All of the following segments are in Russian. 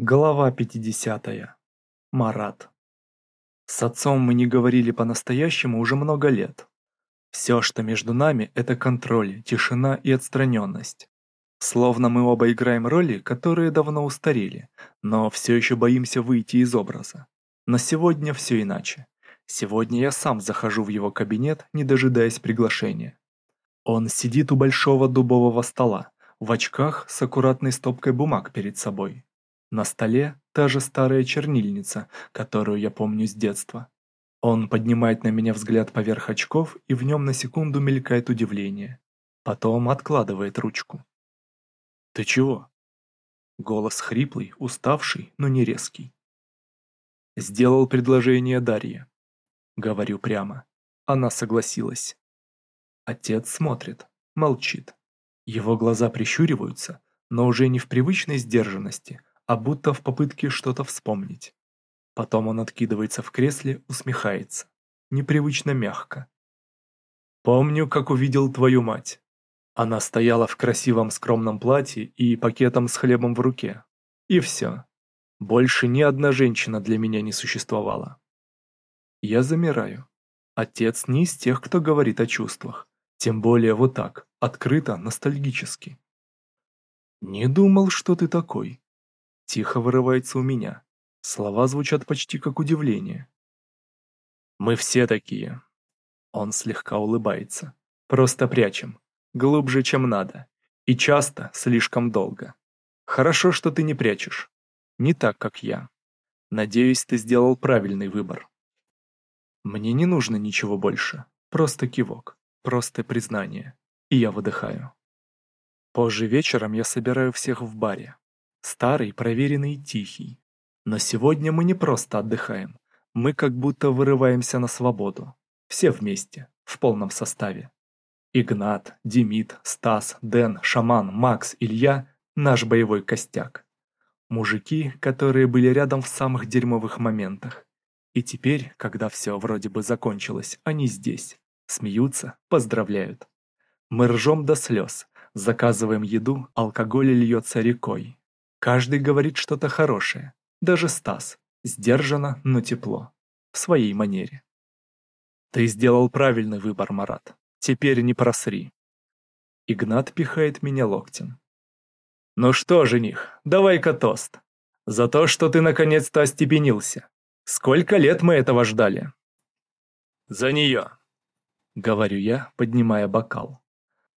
Глава 50. Марат. С отцом мы не говорили по-настоящему уже много лет. Все, что между нами, это контроль, тишина и отстраненность. Словно мы оба играем роли, которые давно устарели, но все еще боимся выйти из образа. Но сегодня все иначе. Сегодня я сам захожу в его кабинет, не дожидаясь приглашения. Он сидит у большого дубового стола, в очках с аккуратной стопкой бумаг перед собой. На столе та же старая чернильница, которую я помню с детства. Он поднимает на меня взгляд поверх очков, и в нем на секунду мелькает удивление. Потом откладывает ручку. «Ты чего?» Голос хриплый, уставший, но не резкий. «Сделал предложение Дарье». Говорю прямо. Она согласилась. Отец смотрит, молчит. Его глаза прищуриваются, но уже не в привычной сдержанности, а будто в попытке что-то вспомнить. Потом он откидывается в кресле, усмехается. Непривычно мягко. «Помню, как увидел твою мать. Она стояла в красивом скромном платье и пакетом с хлебом в руке. И все. Больше ни одна женщина для меня не существовала. Я замираю. Отец не из тех, кто говорит о чувствах. Тем более вот так, открыто, ностальгически. «Не думал, что ты такой», Тихо вырывается у меня. Слова звучат почти как удивление. «Мы все такие». Он слегка улыбается. «Просто прячем. Глубже, чем надо. И часто, слишком долго. Хорошо, что ты не прячешь. Не так, как я. Надеюсь, ты сделал правильный выбор. Мне не нужно ничего больше. Просто кивок. Просто признание. И я выдыхаю. Позже вечером я собираю всех в баре. Старый, проверенный и тихий. Но сегодня мы не просто отдыхаем. Мы как будто вырываемся на свободу. Все вместе, в полном составе. Игнат, Демид, Стас, Дэн, Шаман, Макс, Илья – наш боевой костяк. Мужики, которые были рядом в самых дерьмовых моментах. И теперь, когда все вроде бы закончилось, они здесь. Смеются, поздравляют. Мы ржем до слез, заказываем еду, алкоголь льется рекой. Каждый говорит что-то хорошее, даже Стас, сдержанно, но тепло, в своей манере. Ты сделал правильный выбор, Марат. Теперь не просри. Игнат пихает меня локтем. Ну что, жених, давай-ка тост. За то, что ты наконец-то остепенился. Сколько лет мы этого ждали? За нее, говорю я, поднимая бокал.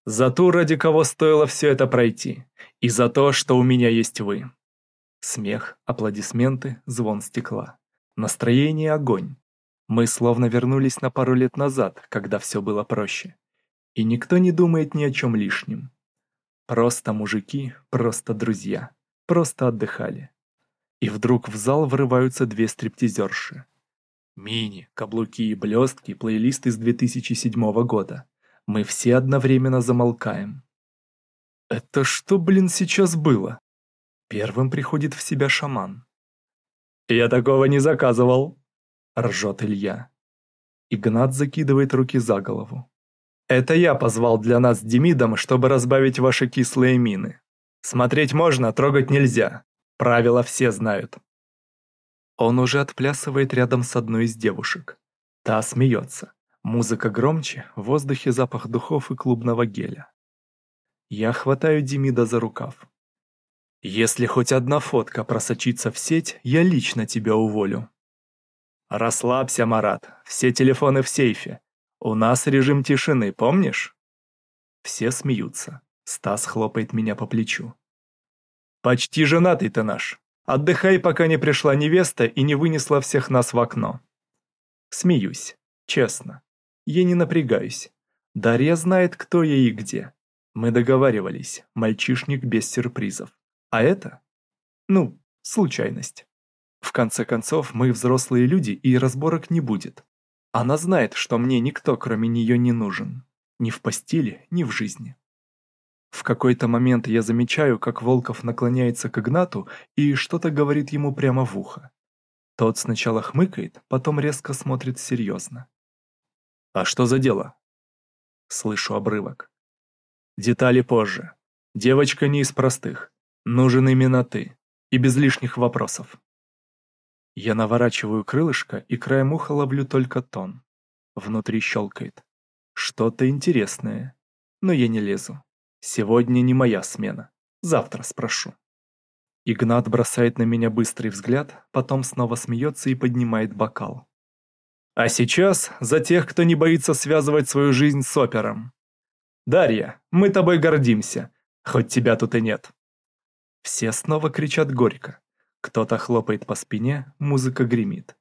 За ту, ради кого стоило все это пройти. И за то, что у меня есть вы. Смех, аплодисменты, звон стекла. Настроение огонь. Мы словно вернулись на пару лет назад, когда все было проще. И никто не думает ни о чем лишнем. Просто мужики, просто друзья. Просто отдыхали. И вдруг в зал врываются две стриптизерши. Мини, каблуки и блестки, плейлист из 2007 года. Мы все одновременно замолкаем. «Это что, блин, сейчас было?» Первым приходит в себя шаман. «Я такого не заказывал!» Ржет Илья. Игнат закидывает руки за голову. «Это я позвал для нас с Демидом, чтобы разбавить ваши кислые мины. Смотреть можно, трогать нельзя. Правила все знают». Он уже отплясывает рядом с одной из девушек. Та смеется. Музыка громче, в воздухе запах духов и клубного геля. Я хватаю Демида за рукав. «Если хоть одна фотка просочится в сеть, я лично тебя уволю». «Расслабься, Марат, все телефоны в сейфе. У нас режим тишины, помнишь?» Все смеются. Стас хлопает меня по плечу. «Почти женатый ты наш. Отдыхай, пока не пришла невеста и не вынесла всех нас в окно». Смеюсь, честно. Я не напрягаюсь. Дарья знает, кто я и где. Мы договаривались, мальчишник без сюрпризов. А это? Ну, случайность. В конце концов, мы взрослые люди, и разборок не будет. Она знает, что мне никто, кроме нее, не нужен. Ни в постели, ни в жизни. В какой-то момент я замечаю, как Волков наклоняется к Игнату и что-то говорит ему прямо в ухо. Тот сначала хмыкает, потом резко смотрит серьезно. «А что за дело?» Слышу обрывок. Детали позже. Девочка не из простых. Нужен именно ты. И без лишних вопросов. Я наворачиваю крылышко и краем уха ловлю только тон. Внутри щелкает. Что-то интересное. Но я не лезу. Сегодня не моя смена. Завтра спрошу. Игнат бросает на меня быстрый взгляд, потом снова смеется и поднимает бокал. А сейчас за тех, кто не боится связывать свою жизнь с опером. Дарья, мы тобой гордимся, хоть тебя тут и нет. Все снова кричат горько. Кто-то хлопает по спине, музыка гремит.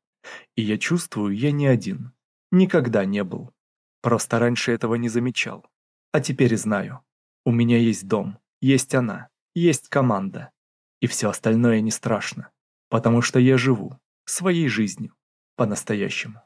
И я чувствую, я не один. Никогда не был. Просто раньше этого не замечал. А теперь знаю. У меня есть дом, есть она, есть команда. И все остальное не страшно. Потому что я живу своей жизнью по-настоящему.